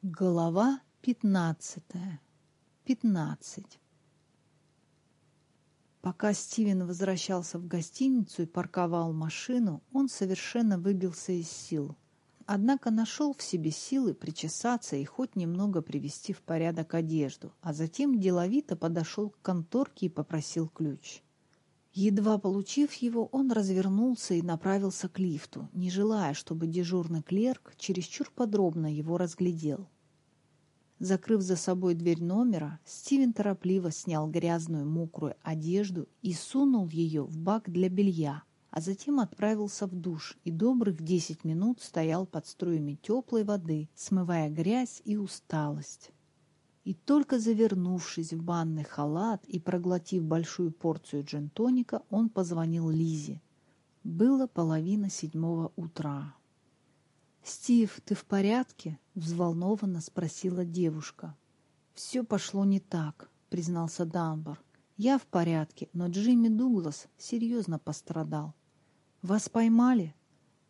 Глава пятнадцатая. Пятнадцать. Пока Стивен возвращался в гостиницу и парковал машину, он совершенно выбился из сил. Однако нашел в себе силы причесаться и хоть немного привести в порядок одежду, а затем деловито подошел к конторке и попросил ключ. Едва получив его, он развернулся и направился к лифту, не желая, чтобы дежурный клерк чересчур подробно его разглядел. Закрыв за собой дверь номера, Стивен торопливо снял грязную мокрую одежду и сунул ее в бак для белья, а затем отправился в душ и добрых десять минут стоял под струями теплой воды, смывая грязь и усталость. И только завернувшись в банный халат и проглотив большую порцию джентоника, он позвонил Лизе. Было половина седьмого утра. «Стив, ты в порядке?» — взволнованно спросила девушка. «Все пошло не так», — признался Данбар. «Я в порядке, но Джимми Дуглас серьезно пострадал». «Вас поймали?»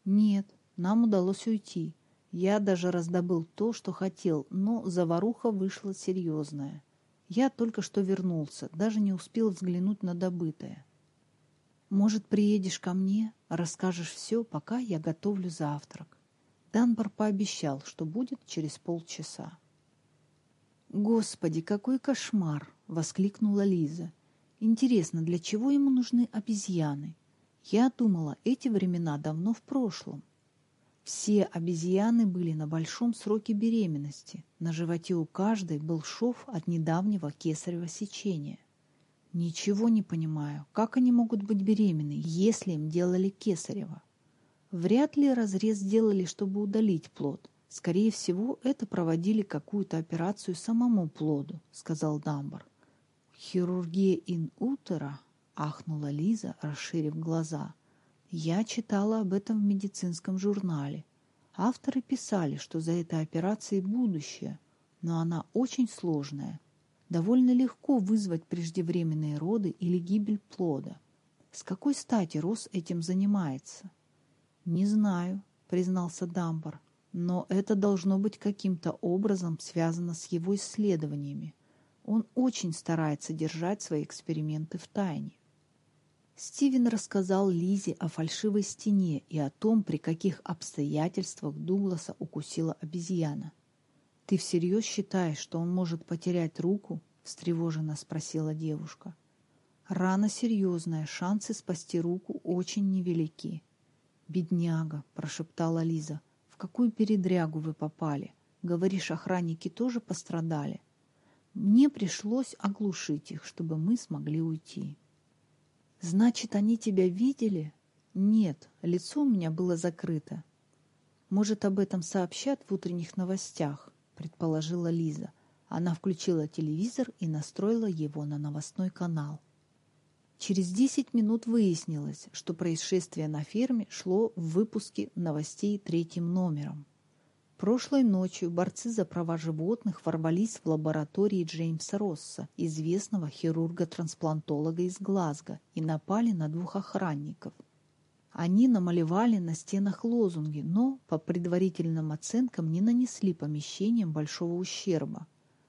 «Нет, нам удалось уйти. Я даже раздобыл то, что хотел, но заваруха вышла серьезная. Я только что вернулся, даже не успел взглянуть на добытое. Может, приедешь ко мне, расскажешь все, пока я готовлю завтрак. Данбар пообещал, что будет через полчаса. «Господи, какой кошмар!» — воскликнула Лиза. «Интересно, для чего ему нужны обезьяны? Я думала, эти времена давно в прошлом. Все обезьяны были на большом сроке беременности. На животе у каждой был шов от недавнего кесарево сечения. Ничего не понимаю, как они могут быть беременны, если им делали кесарево? Вряд ли разрез сделали, чтобы удалить плод. Скорее всего, это проводили какую-то операцию самому плоду, сказал Дамбар. Хирургия ин утера, ахнула Лиза, расширив глаза. Я читала об этом в медицинском журнале. Авторы писали, что за этой операцией будущее, но она очень сложная. Довольно легко вызвать преждевременные роды или гибель плода. С какой стати Рос этим занимается? «Не знаю», — признался Дамбар, «но это должно быть каким-то образом связано с его исследованиями. Он очень старается держать свои эксперименты в тайне». Стивен рассказал Лизе о фальшивой стене и о том, при каких обстоятельствах Дугласа укусила обезьяна. «Ты всерьез считаешь, что он может потерять руку?» — встревоженно спросила девушка. «Рана серьезная, шансы спасти руку очень невелики». «Бедняга», — прошептала Лиза, — «в какую передрягу вы попали? Говоришь, охранники тоже пострадали?» «Мне пришлось оглушить их, чтобы мы смогли уйти». «Значит, они тебя видели?» «Нет, лицо у меня было закрыто». «Может, об этом сообщат в утренних новостях?» — предположила Лиза. Она включила телевизор и настроила его на новостной канал. Через 10 минут выяснилось, что происшествие на ферме шло в выпуске новостей третьим номером. Прошлой ночью борцы за права животных ворвались в лаборатории Джеймса Росса, известного хирурга-трансплантолога из Глазго, и напали на двух охранников. Они намалевали на стенах лозунги, но, по предварительным оценкам, не нанесли помещениям большого ущерба.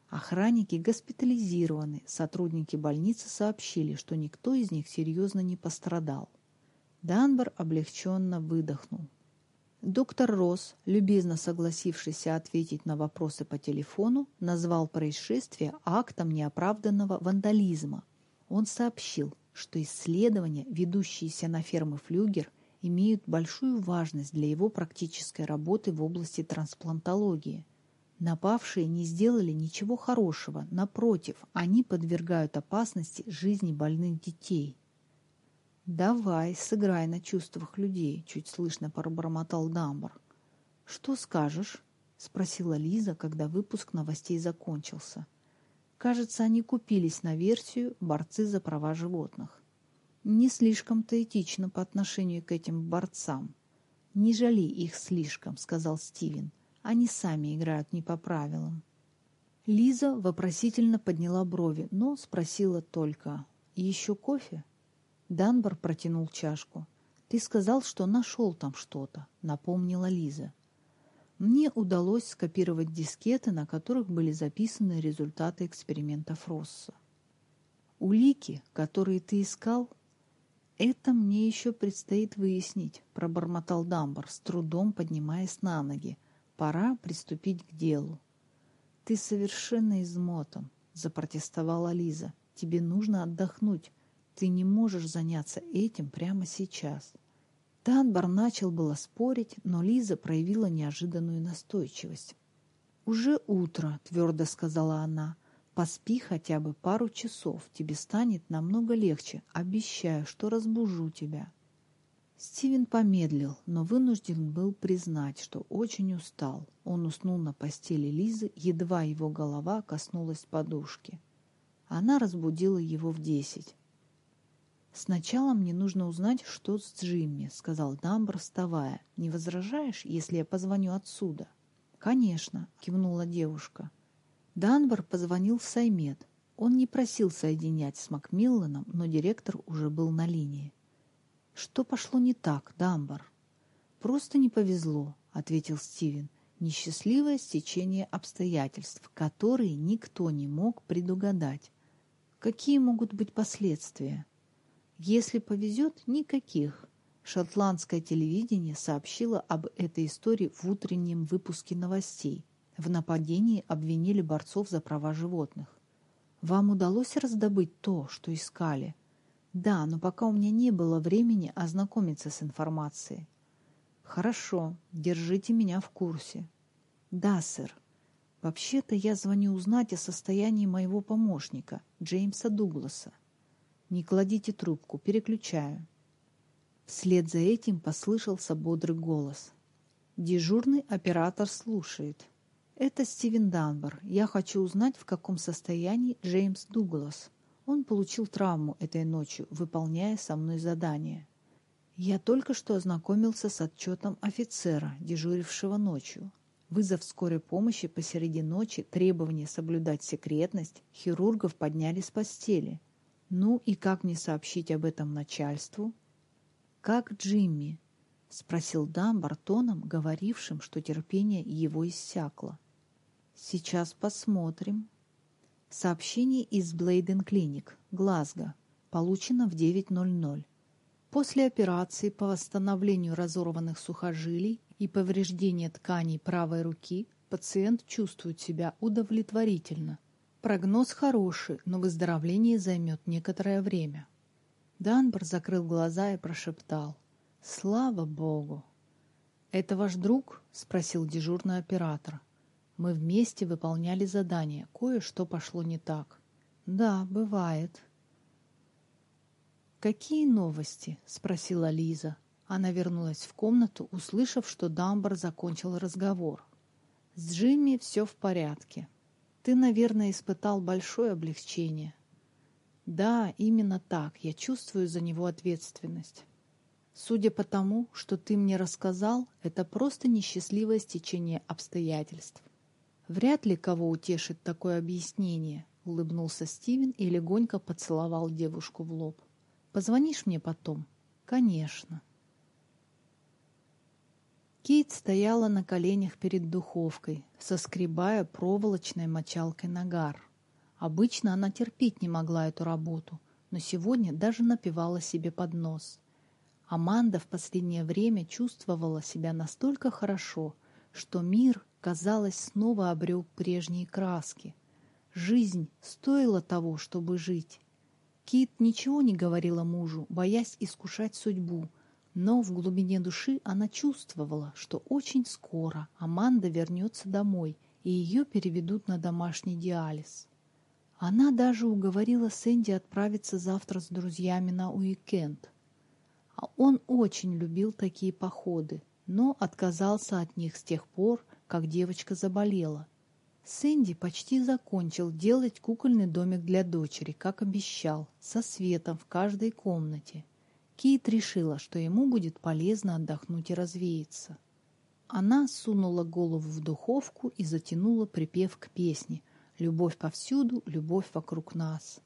Охранники госпитализированы, сотрудники больницы сообщили, что никто из них серьезно не пострадал. Данбар облегченно выдохнул. Доктор Росс, любезно согласившийся ответить на вопросы по телефону, назвал происшествие актом неоправданного вандализма. Он сообщил, что исследования, ведущиеся на фермы Флюгер, имеют большую важность для его практической работы в области трансплантологии. Напавшие не сделали ничего хорошего, напротив, они подвергают опасности жизни больных детей. «Давай, сыграй на чувствах людей», — чуть слышно пробормотал Дамбар. «Что скажешь?» — спросила Лиза, когда выпуск новостей закончился. Кажется, они купились на версию «Борцы за права животных». Не слишком-то этично по отношению к этим борцам. «Не жали их слишком», — сказал Стивен. Они сами играют не по правилам. Лиза вопросительно подняла брови, но спросила только «Еще кофе?» Данбар протянул чашку. «Ты сказал, что нашел там что-то», — напомнила Лиза. Мне удалось скопировать дискеты, на которых были записаны результаты экспериментов Росса. Улики, которые ты искал, это мне еще предстоит выяснить, пробормотал Дамбар, с трудом поднимаясь на ноги. Пора приступить к делу. Ты совершенно измотан, запротестовала Лиза. Тебе нужно отдохнуть. Ты не можешь заняться этим прямо сейчас. Данбар начал было спорить, но Лиза проявила неожиданную настойчивость. «Уже утро», — твердо сказала она. «Поспи хотя бы пару часов, тебе станет намного легче. Обещаю, что разбужу тебя». Стивен помедлил, но вынужден был признать, что очень устал. Он уснул на постели Лизы, едва его голова коснулась подушки. Она разбудила его в десять. «Сначала мне нужно узнать, что с Джимми», — сказал Дамбр, вставая. «Не возражаешь, если я позвоню отсюда?» «Конечно», — кивнула девушка. Данбор позвонил в Саймед. Он не просил соединять с Макмилланом, но директор уже был на линии. «Что пошло не так, Дамбор?» «Просто не повезло», — ответил Стивен. «Несчастливое стечение обстоятельств, которые никто не мог предугадать. Какие могут быть последствия? Если повезет, никаких. Шотландское телевидение сообщило об этой истории в утреннем выпуске новостей. В нападении обвинили борцов за права животных. Вам удалось раздобыть то, что искали? Да, но пока у меня не было времени ознакомиться с информацией. Хорошо, держите меня в курсе. Да, сэр. Вообще-то я звоню узнать о состоянии моего помощника, Джеймса Дугласа. Не кладите трубку, переключаю. Вслед за этим послышался бодрый голос. Дежурный оператор слушает. Это Стивен Данбар. Я хочу узнать, в каком состоянии Джеймс Дуглас. Он получил травму этой ночью, выполняя со мной задание. Я только что ознакомился с отчетом офицера, дежурившего ночью. Вызов скорой помощи посреди ночи, требование соблюдать секретность, хирургов подняли с постели. Ну и как мне сообщить об этом начальству? Как Джимми? Спросил Дамбар тоном, говорившим, что терпение его иссякло. Сейчас посмотрим. Сообщение из Блейден Клиник, Глазго, получено в 9.00. После операции по восстановлению разорванных сухожилий и повреждения тканей правой руки пациент чувствует себя удовлетворительно. Прогноз хороший, но выздоровление займет некоторое время. Данбор закрыл глаза и прошептал. «Слава Богу!» «Это ваш друг?» — спросил дежурный оператор. «Мы вместе выполняли задание. Кое-что пошло не так». «Да, бывает», «Какие новости?» — спросила Лиза. Она вернулась в комнату, услышав, что Дамбар закончил разговор. «С Джимми все в порядке. Ты, наверное, испытал большое облегчение». «Да, именно так. Я чувствую за него ответственность. Судя по тому, что ты мне рассказал, это просто несчастливое стечение обстоятельств. Вряд ли кого утешит такое объяснение», — улыбнулся Стивен и легонько поцеловал девушку в лоб. Позвонишь мне потом? Конечно. Кит стояла на коленях перед духовкой, соскребая проволочной мочалкой нагар. Обычно она терпеть не могла эту работу, но сегодня даже напивала себе под нос. Аманда в последнее время чувствовала себя настолько хорошо, что мир, казалось, снова обрел прежние краски. Жизнь стоила того, чтобы жить, Кит ничего не говорила мужу, боясь искушать судьбу, но в глубине души она чувствовала, что очень скоро Аманда вернется домой, и ее переведут на домашний диализ. Она даже уговорила Сэнди отправиться завтра с друзьями на уикенд. А он очень любил такие походы, но отказался от них с тех пор, как девочка заболела – Сэнди почти закончил делать кукольный домик для дочери, как обещал, со светом в каждой комнате. Кейт решила, что ему будет полезно отдохнуть и развеяться. Она сунула голову в духовку и затянула припев к песне «Любовь повсюду, любовь вокруг нас».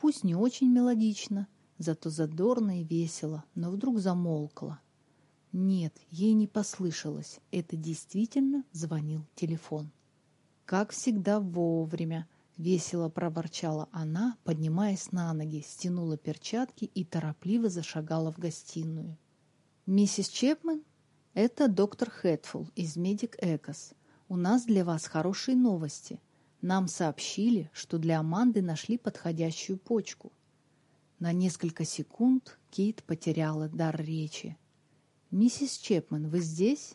Пусть не очень мелодично, зато задорно и весело, но вдруг замолкла. Нет, ей не послышалось. Это действительно звонил телефон. Как всегда вовремя, весело проворчала она, поднимаясь на ноги, стянула перчатки и торопливо зашагала в гостиную. «Миссис Чепмен, это доктор Хэтфул из Медик Экос. У нас для вас хорошие новости. Нам сообщили, что для Аманды нашли подходящую почку. На несколько секунд Кейт потеряла дар речи. «Миссис Чепман, вы здесь?»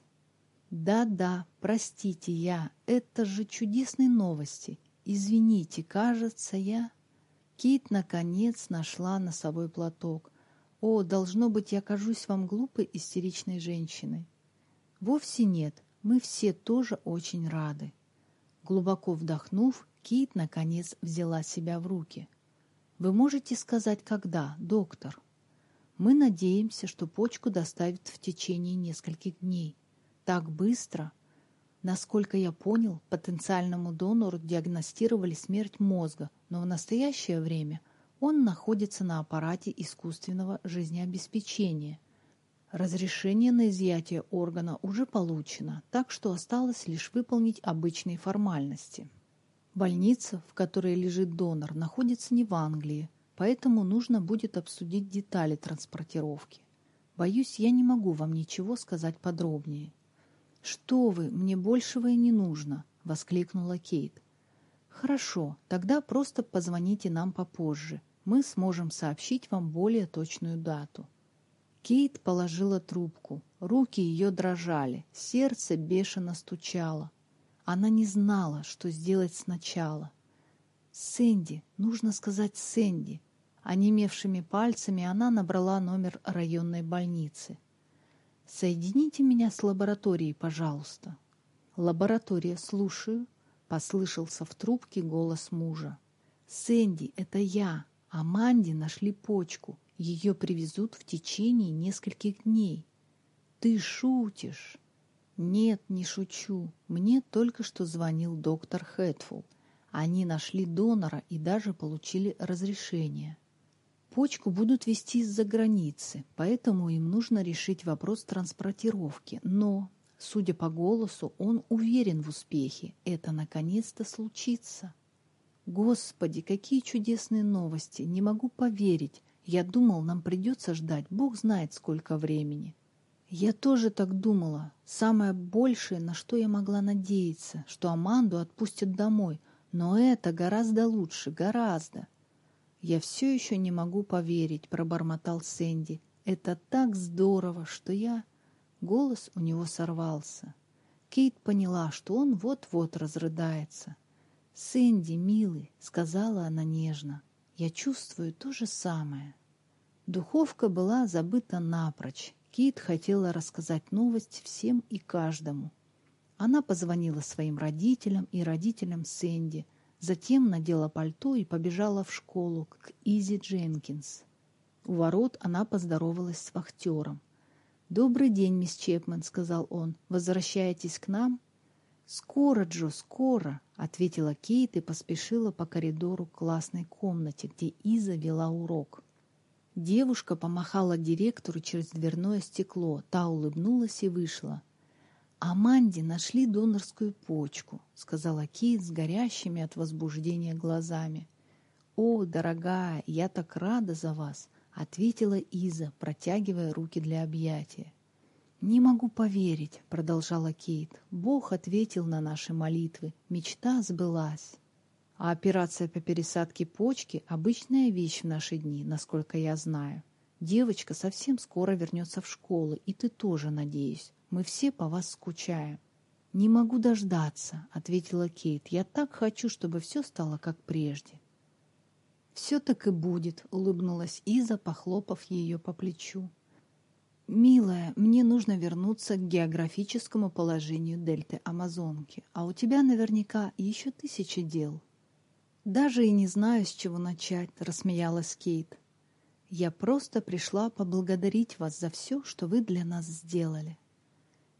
«Да-да, простите, я. Это же чудесные новости. Извините, кажется, я...» Кейт, наконец, нашла носовой платок. «О, должно быть, я кажусь вам глупой, истеричной женщиной». «Вовсе нет. Мы все тоже очень рады». Глубоко вдохнув, Кейт, наконец, взяла себя в руки. «Вы можете сказать, когда, доктор?» «Мы надеемся, что почку доставят в течение нескольких дней. Так быстро?» Насколько я понял, потенциальному донору диагностировали смерть мозга, но в настоящее время он находится на аппарате искусственного жизнеобеспечения. Разрешение на изъятие органа уже получено, так что осталось лишь выполнить обычные формальности. Больница, в которой лежит донор, находится не в Англии, поэтому нужно будет обсудить детали транспортировки. Боюсь, я не могу вам ничего сказать подробнее. «Что вы, мне большего и не нужно!» — воскликнула Кейт. «Хорошо, тогда просто позвоните нам попозже. Мы сможем сообщить вам более точную дату». Кейт положила трубку. Руки ее дрожали, сердце бешено стучало. Она не знала, что сделать сначала. «Сэнди, нужно сказать Сэнди». Онемевшими пальцами она набрала номер районной больницы. «Соедините меня с лабораторией, пожалуйста». «Лаборатория, слушаю», — послышался в трубке голос мужа. «Сэнди, это я. Аманде нашли почку. Ее привезут в течение нескольких дней». «Ты шутишь?» «Нет, не шучу. Мне только что звонил доктор Хэтфул. Они нашли донора и даже получили разрешение. Почку будут везти из-за границы, поэтому им нужно решить вопрос транспортировки. Но, судя по голосу, он уверен в успехе. Это наконец-то случится. Господи, какие чудесные новости! Не могу поверить. Я думал, нам придется ждать, Бог знает сколько времени. Я тоже так думала. Самое большее, на что я могла надеяться, что Аманду отпустят домой. Но это гораздо лучше, гораздо. Я все еще не могу поверить, пробормотал Сэнди. Это так здорово, что я... Голос у него сорвался. Кейт поняла, что он вот-вот разрыдается. «Сэнди, милый», — сказала она нежно, — «я чувствую то же самое». Духовка была забыта напрочь, Кит хотела рассказать новость всем и каждому. Она позвонила своим родителям и родителям Сэнди, затем надела пальто и побежала в школу к Изи Дженкинс. У ворот она поздоровалась с вахтером. «Добрый день, мисс Чепмен», — сказал он. «Возвращаетесь к нам?» «Скоро, Джо, скоро», — ответила Кейт и поспешила по коридору к классной комнате, где Иза вела урок. Девушка помахала директору через дверное стекло. Та улыбнулась и вышла. «Аманде нашли донорскую почку», — сказала Кейт с горящими от возбуждения глазами. «О, дорогая, я так рада за вас», — ответила Иза, протягивая руки для объятия. «Не могу поверить», — продолжала Кейт. «Бог ответил на наши молитвы. Мечта сбылась». А операция по пересадке почки – обычная вещь в наши дни, насколько я знаю. Девочка совсем скоро вернется в школу, и ты тоже, надеюсь. Мы все по вас скучаем. «Не могу дождаться», — ответила Кейт. «Я так хочу, чтобы все стало как прежде». «Все так и будет», — улыбнулась Иза, похлопав ее по плечу. «Милая, мне нужно вернуться к географическому положению дельты Амазонки, а у тебя наверняка еще тысячи дел». «Даже и не знаю, с чего начать», — рассмеялась Кейт. «Я просто пришла поблагодарить вас за все, что вы для нас сделали».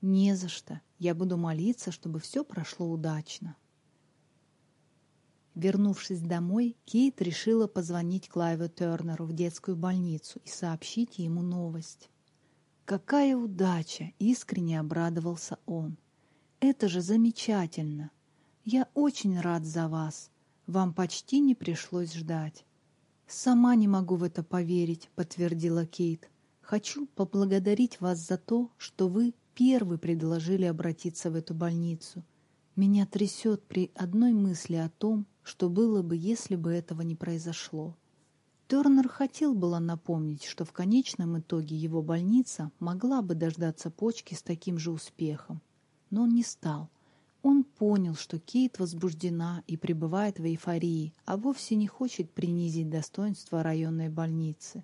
«Не за что. Я буду молиться, чтобы все прошло удачно». Вернувшись домой, Кейт решила позвонить Клайву Тернеру в детскую больницу и сообщить ему новость. Какая удача! Искренне обрадовался он. Это же замечательно! Я очень рад за вас. Вам почти не пришлось ждать. «Сама не могу в это поверить», — подтвердила Кейт. «Хочу поблагодарить вас за то, что вы первый предложили обратиться в эту больницу. Меня трясет при одной мысли о том, что было бы, если бы этого не произошло». Тернер хотел было напомнить, что в конечном итоге его больница могла бы дождаться почки с таким же успехом, но он не стал — он понял, что Кейт возбуждена и пребывает в эйфории, а вовсе не хочет принизить достоинство районной больницы.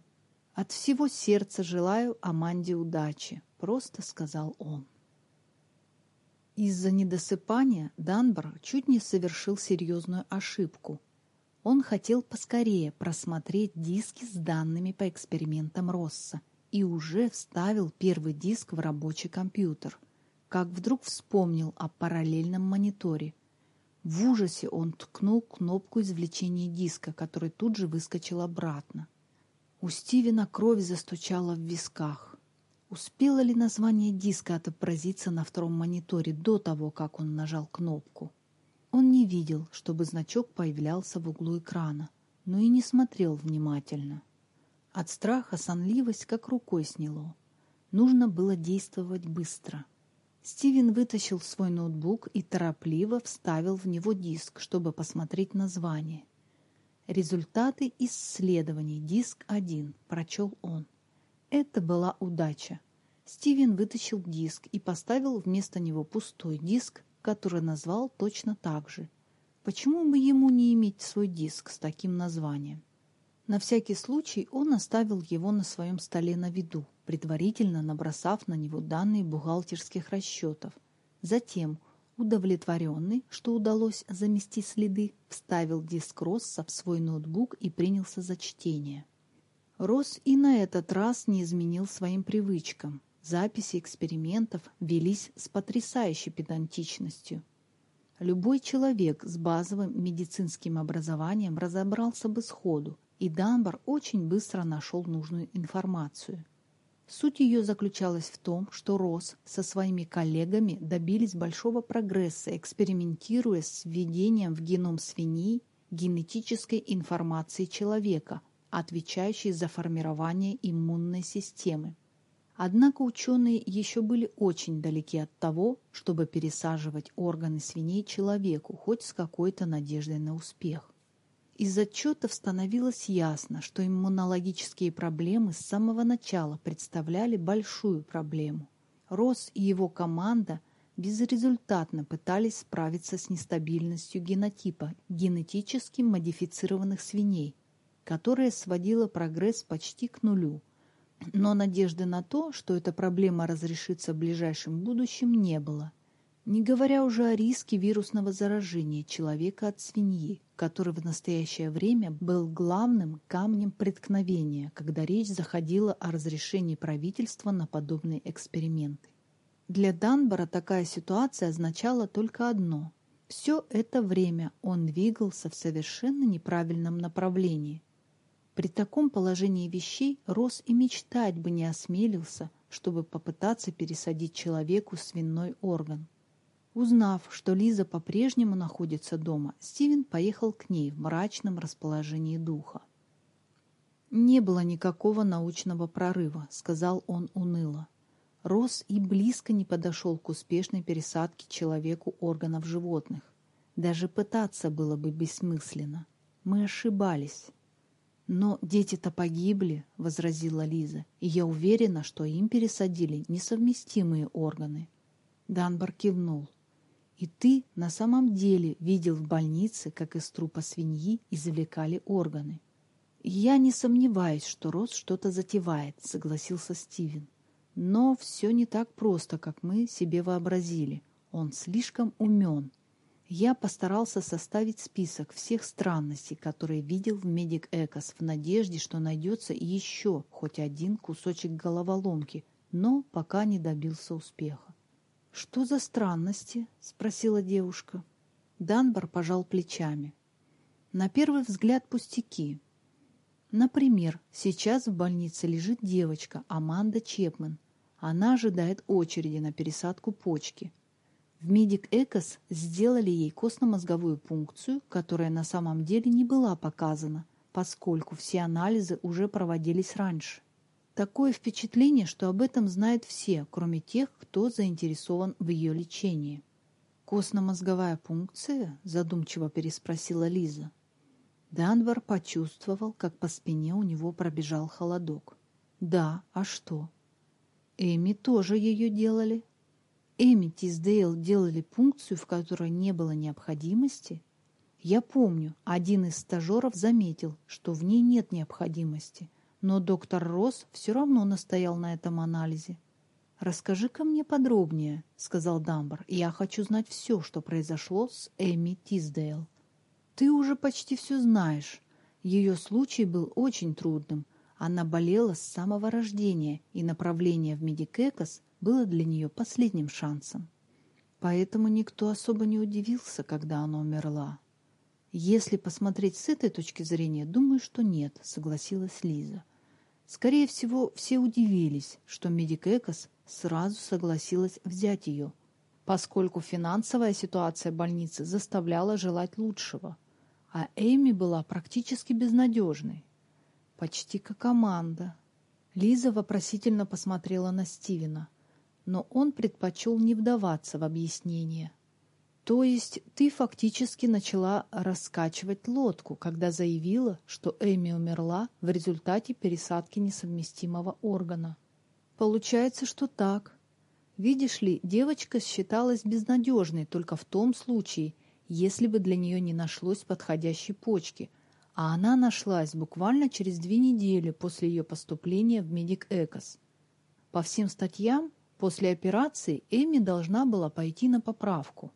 «От всего сердца желаю Аманде удачи», — просто сказал он. Из-за недосыпания Данбар чуть не совершил серьезную ошибку. Он хотел поскорее просмотреть диски с данными по экспериментам Росса и уже вставил первый диск в рабочий компьютер — как вдруг вспомнил о параллельном мониторе. В ужасе он ткнул кнопку извлечения диска, который тут же выскочил обратно. У Стивена кровь застучала в висках. Успело ли название диска отобразиться на втором мониторе до того, как он нажал кнопку? Он не видел, чтобы значок появлялся в углу экрана, но и не смотрел внимательно. От страха сонливость как рукой сняло. Нужно было действовать быстро — Стивен вытащил свой ноутбук и торопливо вставил в него диск, чтобы посмотреть название. «Результаты исследований. Диск 1», — прочел он. Это была удача. Стивен вытащил диск и поставил вместо него пустой диск, который назвал точно так же. Почему бы ему не иметь свой диск с таким названием? На всякий случай он оставил его на своем столе на виду, предварительно набросав на него данные бухгалтерских расчетов. Затем, удовлетворенный, что удалось замести следы, вставил диск Росса в свой ноутбук и принялся за чтение. Росс и на этот раз не изменил своим привычкам. Записи экспериментов велись с потрясающей педантичностью. Любой человек с базовым медицинским образованием разобрался бы сходу, и Дамбар очень быстро нашел нужную информацию – Суть ее заключалась в том, что Росс со своими коллегами добились большого прогресса, экспериментируя с введением в геном свиней генетической информации человека, отвечающей за формирование иммунной системы. Однако ученые еще были очень далеки от того, чтобы пересаживать органы свиней человеку хоть с какой-то надеждой на успех. Из отчетов становилось ясно, что иммунологические проблемы с самого начала представляли большую проблему. Росс и его команда безрезультатно пытались справиться с нестабильностью генотипа генетически модифицированных свиней, которая сводила прогресс почти к нулю. Но надежды на то, что эта проблема разрешится в ближайшем будущем, не было не говоря уже о риске вирусного заражения человека от свиньи, который в настоящее время был главным камнем преткновения, когда речь заходила о разрешении правительства на подобные эксперименты. Для Данбора такая ситуация означала только одно. Все это время он двигался в совершенно неправильном направлении. При таком положении вещей Рос и мечтать бы не осмелился, чтобы попытаться пересадить человеку свиной орган. Узнав, что Лиза по-прежнему находится дома, Стивен поехал к ней в мрачном расположении духа. «Не было никакого научного прорыва», — сказал он уныло. Рос и близко не подошел к успешной пересадке человеку органов животных. Даже пытаться было бы бессмысленно. Мы ошибались. «Но дети-то погибли», — возразила Лиза, «и я уверена, что им пересадили несовместимые органы». Данбар кивнул. И ты на самом деле видел в больнице, как из трупа свиньи извлекали органы. Я не сомневаюсь, что Рос что-то затевает, согласился Стивен. Но все не так просто, как мы себе вообразили. Он слишком умен. Я постарался составить список всех странностей, которые видел в Медик Экос, в надежде, что найдется еще хоть один кусочек головоломки, но пока не добился успеха. «Что за странности?» — спросила девушка. Данбар пожал плечами. На первый взгляд пустяки. Например, сейчас в больнице лежит девочка Аманда Чепмен. Она ожидает очереди на пересадку почки. В Медик Экос сделали ей костно-мозговую пункцию, которая на самом деле не была показана, поскольку все анализы уже проводились раньше. Такое впечатление, что об этом знают все, кроме тех, кто заинтересован в ее лечении. «Костно-мозговая пункция?» – задумчиво переспросила Лиза. Данвар почувствовал, как по спине у него пробежал холодок. «Да, а что?» «Эми тоже ее делали», Эми Тиздейл делали пункцию, в которой не было необходимости? Я помню, один из стажеров заметил, что в ней нет необходимости, но доктор Росс все равно настоял на этом анализе. «Расскажи-ка мне подробнее», — сказал Дамбар. «Я хочу знать все, что произошло с Эми Тиздейл». «Ты уже почти все знаешь. Ее случай был очень трудным. Она болела с самого рождения, и направление в Медик Экос было для нее последним шансом. Поэтому никто особо не удивился, когда она умерла. Если посмотреть с этой точки зрения, думаю, что нет, согласилась Лиза. Скорее всего, все удивились, что Медик Экос сразу согласилась взять ее, поскольку финансовая ситуация больницы заставляла желать лучшего, а Эми была практически безнадежной. Почти как команда. Лиза вопросительно посмотрела на Стивена но он предпочел не вдаваться в объяснение. То есть ты фактически начала раскачивать лодку, когда заявила, что Эми умерла в результате пересадки несовместимого органа. Получается, что так. Видишь ли, девочка считалась безнадежной только в том случае, если бы для нее не нашлось подходящей почки, а она нашлась буквально через две недели после ее поступления в Медик Экос. По всем статьям После операции Эми должна была пойти на поправку.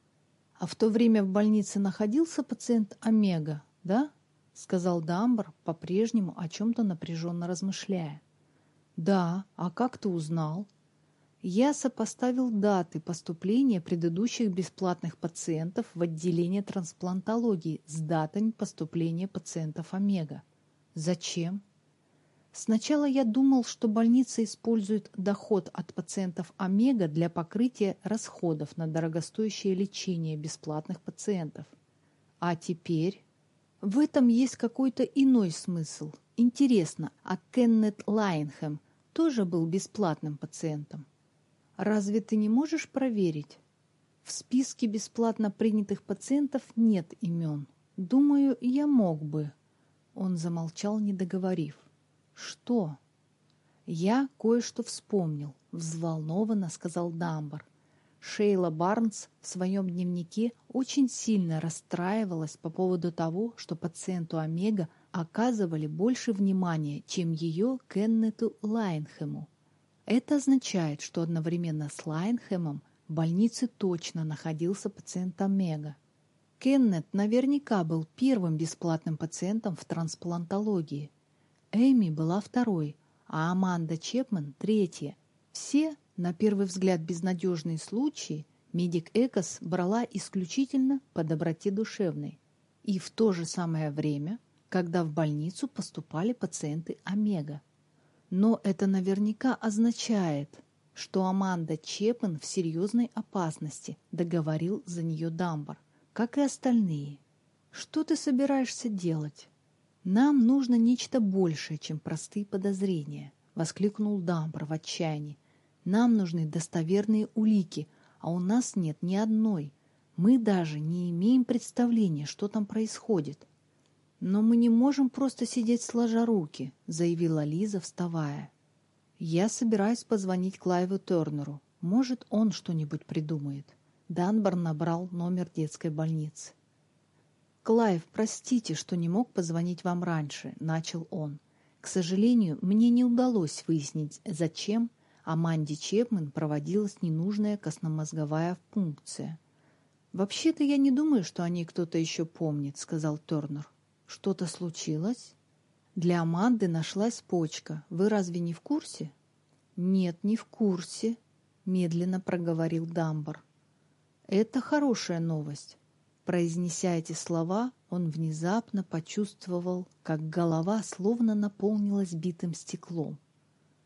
А в то время в больнице находился пациент Омега, да? Сказал Дамбр, по-прежнему о чем-то напряженно размышляя. Да, а как ты узнал? Я сопоставил даты поступления предыдущих бесплатных пациентов в отделение трансплантологии с датами поступления пациентов Омега. Зачем? Сначала я думал, что больница использует доход от пациентов Омега для покрытия расходов на дорогостоящее лечение бесплатных пациентов. А теперь... В этом есть какой-то иной смысл. Интересно, а Кеннет Лайнхэм тоже был бесплатным пациентом? Разве ты не можешь проверить? В списке бесплатно принятых пациентов нет имен. Думаю, я мог бы. Он замолчал, не договорив. «Что?» «Я кое-что вспомнил», — взволнованно сказал Данбар. Шейла Барнс в своем дневнике очень сильно расстраивалась по поводу того, что пациенту Омега оказывали больше внимания, чем ее Кеннету Лайнхэму. Это означает, что одновременно с Лайнхэмом в больнице точно находился пациент Омега. Кеннет наверняка был первым бесплатным пациентом в трансплантологии – Эми была второй, а Аманда Чепман – третья. Все, на первый взгляд, безнадежные случаи Медик Экос брала исключительно по доброте душевной. И в то же самое время, когда в больницу поступали пациенты Омега. Но это наверняка означает, что Аманда Чепман в серьезной опасности, договорил за нее Дамбар, как и остальные. Что ты собираешься делать? «Нам нужно нечто большее, чем простые подозрения», — воскликнул Дамбр в отчаянии. «Нам нужны достоверные улики, а у нас нет ни одной. Мы даже не имеем представления, что там происходит». «Но мы не можем просто сидеть сложа руки», — заявила Лиза, вставая. «Я собираюсь позвонить Клайву Тернеру. Может, он что-нибудь придумает». Данбар набрал номер детской больницы. «Клайв, простите, что не мог позвонить вам раньше», — начал он. «К сожалению, мне не удалось выяснить, зачем Аманде Чепмен проводилась ненужная костномозговая пункция». «Вообще-то я не думаю, что о ней кто-то еще помнит», — сказал Тернер. «Что-то случилось?» «Для Аманды нашлась почка. Вы разве не в курсе?» «Нет, не в курсе», — медленно проговорил Дамбар. «Это хорошая новость. Произнеся эти слова, он внезапно почувствовал, как голова словно наполнилась битым стеклом.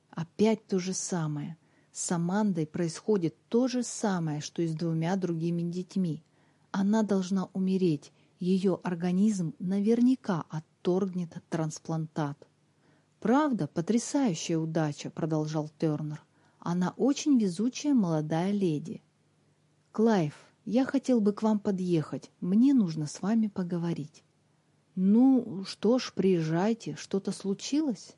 Опять то же самое. С Амандой происходит то же самое, что и с двумя другими детьми. Она должна умереть. Ее организм наверняка отторгнет трансплантат. «Правда, потрясающая удача», — продолжал Тернер. «Она очень везучая молодая леди». «Клайв, я хотел бы к вам подъехать. Мне нужно с вами поговорить». «Ну, что ж, приезжайте. Что-то случилось?»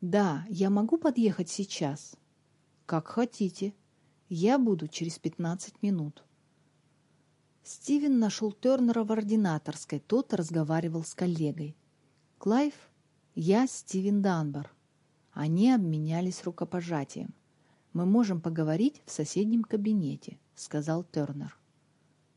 «Да, я могу подъехать сейчас?» «Как хотите. Я буду через пятнадцать минут». Стивен нашел Тернера в ординаторской, тот разговаривал с коллегой. «Клайв, я Стивен Данбар». Они обменялись рукопожатием. «Мы можем поговорить в соседнем кабинете», — сказал Тернер.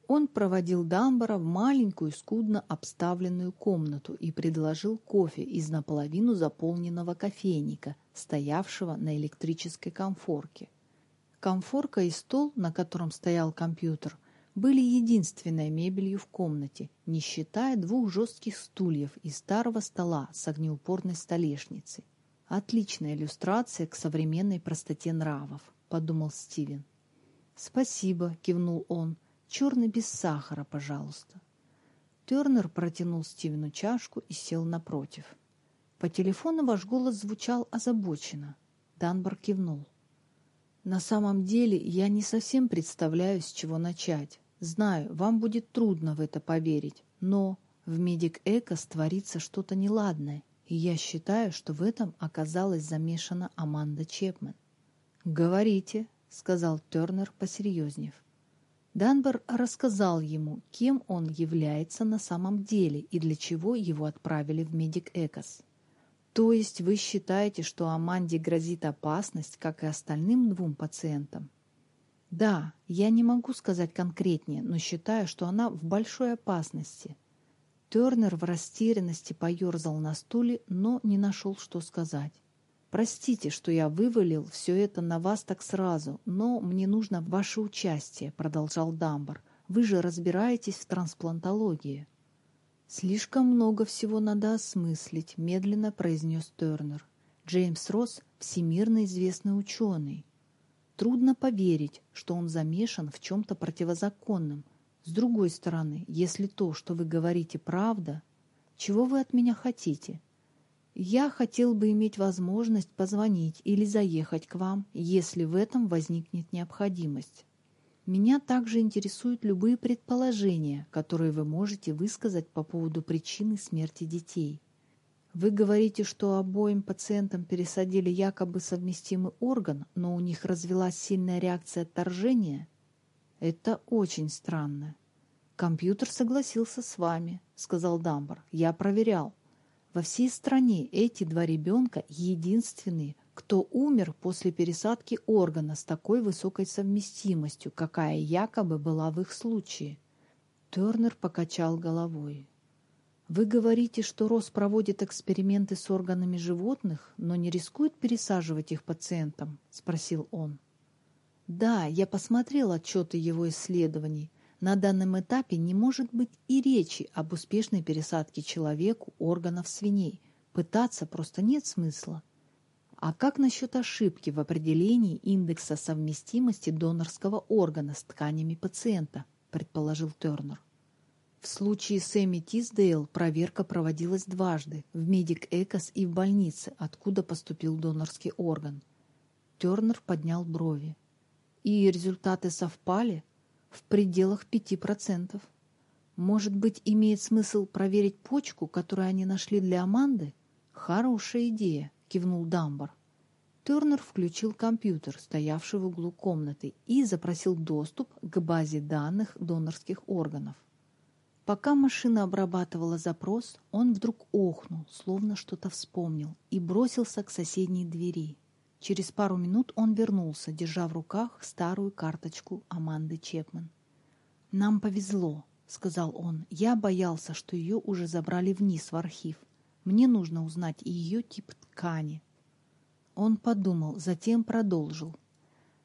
Он проводил Дамбара в маленькую, скудно обставленную комнату и предложил кофе из наполовину заполненного кофейника, стоявшего на электрической комфорке. Комфорка и стол, на котором стоял компьютер, были единственной мебелью в комнате, не считая двух жестких стульев и старого стола с огнеупорной столешницей. «Отличная иллюстрация к современной простоте нравов», — подумал Стивен. «Спасибо», — кивнул он, — Черный без сахара, пожалуйста. Тернер протянул Стивену чашку и сел напротив. По телефону ваш голос звучал озабоченно. Данбар кивнул. На самом деле я не совсем представляю, с чего начать. Знаю, вам будет трудно в это поверить, но в Медик Экос творится что-то неладное, я считаю, что в этом оказалась замешана Аманда Чепмен. «Говорите», — сказал Тернер, посерьезнев. Данбар рассказал ему, кем он является на самом деле и для чего его отправили в Медик Экос. То есть вы считаете, что Аманде грозит опасность, как и остальным двум пациентам? Да, я не могу сказать конкретнее, но считаю, что она в большой опасности. Тернер в растерянности поерзал на стуле, но не нашел, что сказать. Простите, что я вывалил все это на вас так сразу, но мне нужно ваше участие, продолжал Дамбар. Вы же разбираетесь в трансплантологии. Слишком много всего надо осмыслить, медленно произнес Тернер. Джеймс Росс – всемирно известный ученый. Трудно поверить, что он замешан в чем-то противозаконном. С другой стороны, если то, что вы говорите, правда, чего вы от меня хотите? Я хотел бы иметь возможность позвонить или заехать к вам, если в этом возникнет необходимость. Меня также интересуют любые предположения, которые вы можете высказать по поводу причины смерти детей. Вы говорите, что обоим пациентам пересадили якобы совместимый орган, но у них развилась сильная реакция отторжения? Это очень странно. Компьютер согласился с вами, сказал Дамбар. Я проверял. Во всей стране эти два ребенка единственные, кто умер после пересадки органа с такой высокой совместимостью, какая якобы была в их случае. Тернер покачал головой. «Вы говорите, что Рос проводит эксперименты с органами животных, но не рискует пересаживать их пациентам?» – спросил он. «Да, я посмотрел отчеты его исследований. На данном этапе не может быть и речи об успешной пересадке человеку органов свиней. Пытаться просто нет смысла. А как насчет ошибки в определении индекса совместимости донорского органа с тканями пациента, предположил Тернер. В случае с Эми Тисдейл проверка проводилась дважды, в Медик Экос и в больнице, откуда поступил донорский орган. Тернер поднял брови. И результаты совпали? в пределах 5%. Может быть, имеет смысл проверить почку, которую они нашли для Аманды? Хорошая идея, кивнул Дамбар. Тернер включил компьютер, стоявший в углу комнаты, и запросил доступ к базе данных донорских органов. Пока машина обрабатывала запрос, он вдруг охнул, словно что-то вспомнил, и бросился к соседней двери. Через пару минут он вернулся, держа в руках старую карточку Аманды Чепман. «Нам повезло», — сказал он. «Я боялся, что ее уже забрали вниз в архив. Мне нужно узнать и ее тип ткани». Он подумал, затем продолжил.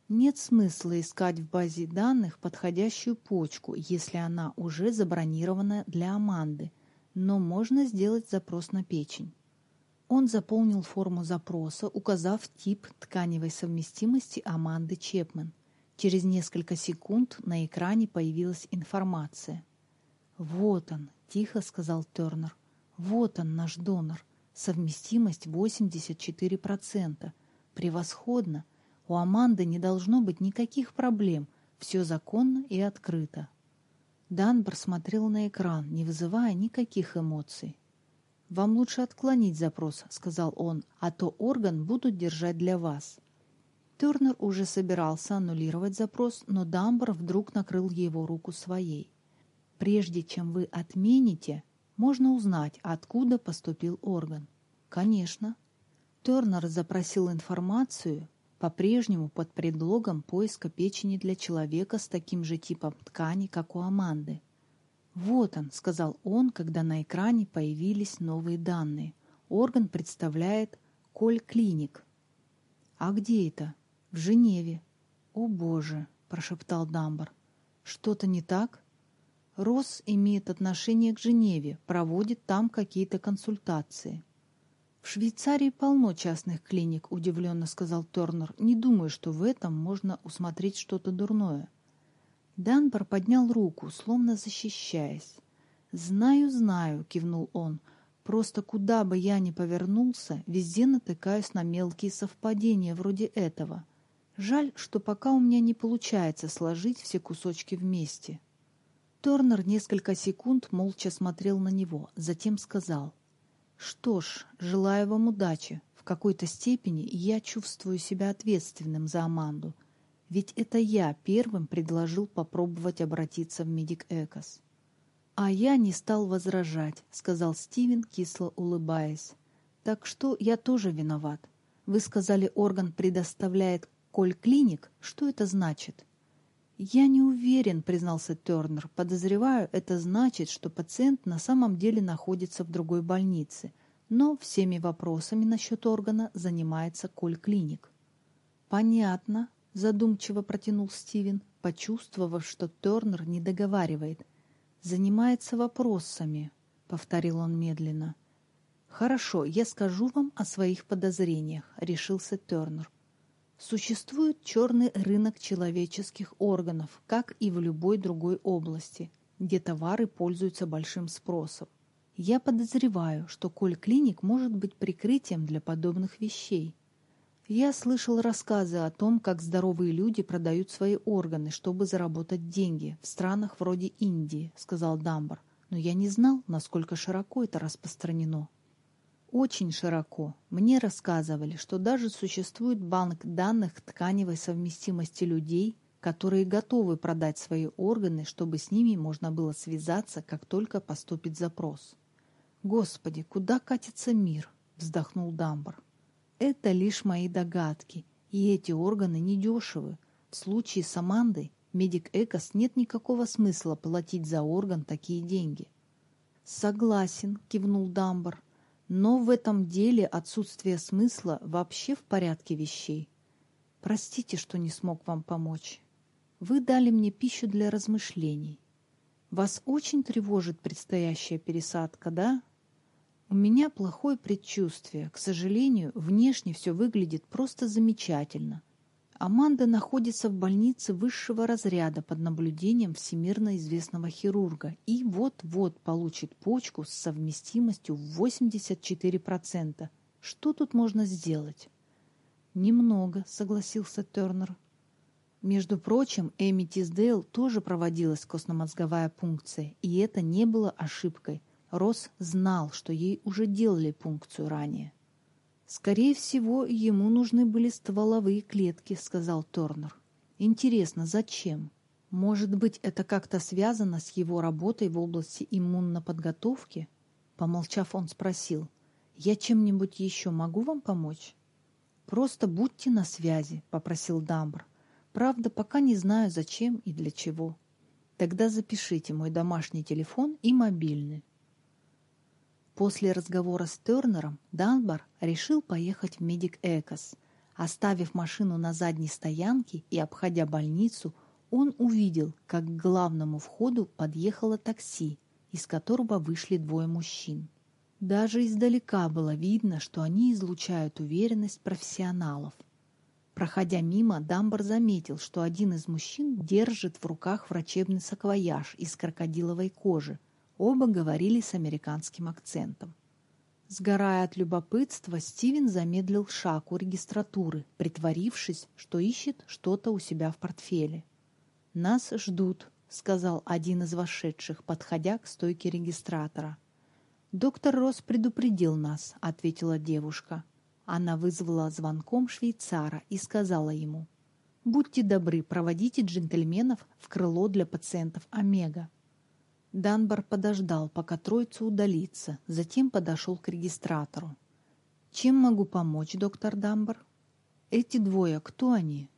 Нет смысла искать в базе данных подходящую почку, если она уже забронирована для Аманды, но можно сделать запрос на печень. Он заполнил форму запроса, указав тип тканевой совместимости Аманды Чепмен. Через несколько секунд на экране появилась информация. «Вот он», — тихо сказал Тернер. «Вот он, наш донор. Совместимость 84%. Превосходно. У Аманды не должно быть никаких проблем. Все законно и открыто». Данбар смотрел на экран, не вызывая никаких эмоций. «Вам лучше отклонить запрос», — сказал он, «а то орган будут держать для вас». Тернер уже собирался аннулировать запрос, но Дамбар вдруг накрыл его руку своей. «Прежде чем вы отмените, можно узнать, откуда поступил орган». «Конечно». Тернер запросил информацию, по-прежнему под предлогом поиска печени для человека с таким же типом ткани, как у Аманды. «Вот он», — сказал он, когда на экране появились новые данные. Орган представляет Коль Клиник. «А где это?» «В Женеве». «О, Боже!» — прошептал Дамбар. «Что-то не так?» «Росс имеет отношение к Женеве, проводит там какие-то консультации». «В Швейцарии полно частных клиник», — удивленно сказал Тернер. «Не думаю, что в этом можно усмотреть что-то дурное». Данбар поднял руку, словно защищаясь. «Знаю, знаю», — кивнул он. «Просто куда бы я ни повернулся, везде натыкаюсь на мелкие совпадения вроде этого. Жаль, что пока у меня не получается сложить все кусочки вместе». Торнер несколько секунд молча смотрел на него, затем сказал. «Что ж, желаю вам удачи. В какой-то степени я чувствую себя ответственным за Аманду. Ведь это я первым предложил попробовать обратиться в Медик Экос. «А я не стал возражать», — сказал Стивен, кисло улыбаясь. «Так что я тоже виноват. Вы сказали, орган предоставляет коль-клиник. Что это значит?» «Я не уверен», — признался Тернер. «Подозреваю, это значит, что пациент на самом деле находится в другой больнице, но всеми вопросами насчет органа занимается коль-клиник». «Понятно», задумчиво протянул Стивен, почувствовав, что Тернер не договаривает. Занимается вопросами, повторил он медленно. Хорошо, я скажу вам о своих подозрениях, решился Тернер. Существует черный рынок человеческих органов, как и в любой другой области, где товары пользуются большим спросом. Я подозреваю, что Коль Клиник может быть прикрытием для подобных вещей. Я слышал рассказы о том, как здоровые люди продают свои органы, чтобы заработать деньги в странах вроде Индии, сказал Дамбар. Но я не знал, насколько широко это распространено. Очень широко. Мне рассказывали, что даже существует банк данных тканевой совместимости людей, которые готовы продать свои органы, чтобы с ними можно было связаться, как только поступит запрос. «Господи, куда катится мир?» — вздохнул Дамбар. Это лишь мои догадки, и эти органы недешевы. В случае с Амандой Медик Экос нет никакого смысла платить за орган такие деньги. «Согласен», — кивнул Дамбар, «но в этом деле отсутствие смысла вообще в порядке вещей. Простите, что не смог вам помочь. Вы дали мне пищу для размышлений. Вас очень тревожит предстоящая пересадка, да?» У меня плохое предчувствие. К сожалению, внешне все выглядит просто замечательно. Аманда находится в больнице высшего разряда под наблюдением всемирно известного хирурга и вот-вот получит почку с совместимостью в 84%. Что тут можно сделать? «Немного», — согласился Тернер. Между прочим, Эми Тиздейл тоже проводилась костномозговая пункция, и это не было ошибкой — Росс знал, что ей уже делали пункцию ранее. «Скорее всего, ему нужны были стволовые клетки», — сказал Торнер. «Интересно, зачем? Может быть, это как-то связано с его работой в области иммуноподготовки?» Помолчав, он спросил, «Я чем-нибудь еще могу вам помочь?» «Просто будьте на связи», — попросил Дамбр. «Правда, пока не знаю, зачем и для чего. Тогда запишите мой домашний телефон и мобильный». После разговора с Тернером Данбар решил поехать в Медик Экос. Оставив машину на задней стоянке и обходя больницу, он увидел, как к главному входу подъехало такси, из которого вышли двое мужчин. Даже издалека было видно, что они излучают уверенность профессионалов. Проходя мимо, Дамбар заметил, что один из мужчин держит в руках врачебный саквояж из крокодиловой кожи. Оба говорили с американским акцентом. Сгорая от любопытства, Стивен замедлил шаг у регистратуры, притворившись, что ищет что-то у себя в портфеле. «Нас ждут», — сказал один из вошедших, подходя к стойке регистратора. «Доктор Росс предупредил нас», — ответила девушка. Она вызвала звонком швейцара и сказала ему, «Будьте добры, проводите джентльменов в крыло для пациентов Омега». Данбар подождал, пока троица удалится, затем подошел к регистратору. «Чем могу помочь, доктор Дамбар?» «Эти двое, кто они?»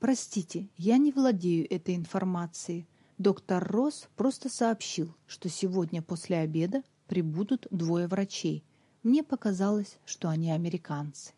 «Простите, я не владею этой информацией. Доктор Росс просто сообщил, что сегодня после обеда прибудут двое врачей. Мне показалось, что они американцы.